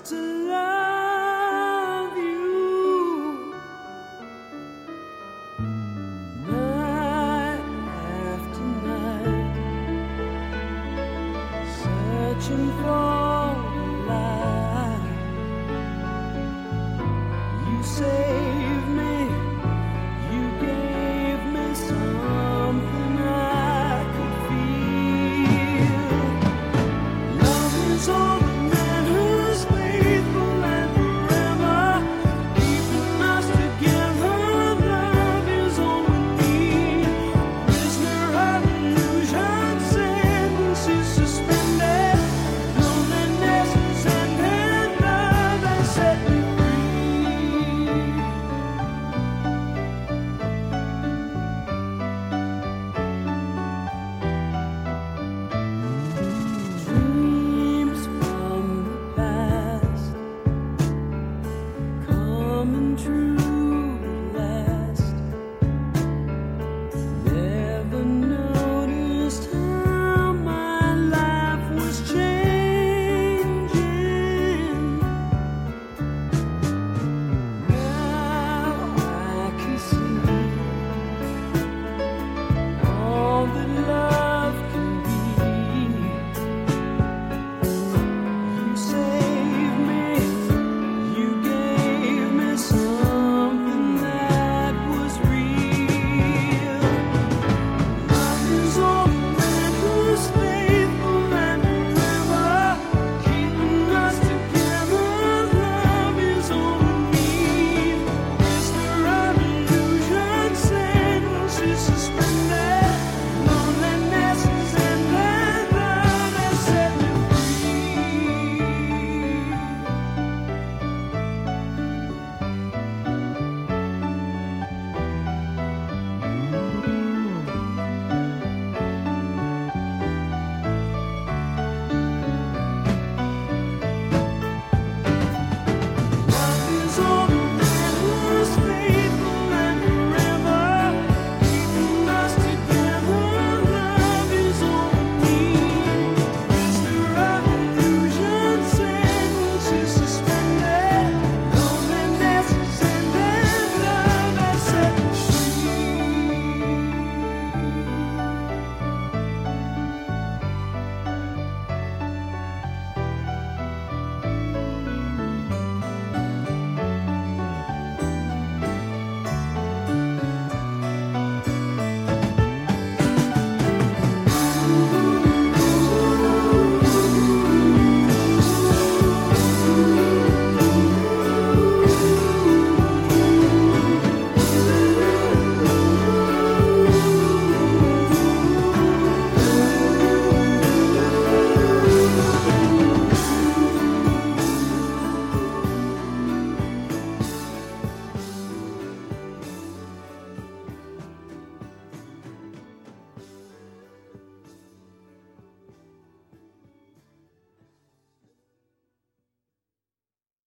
to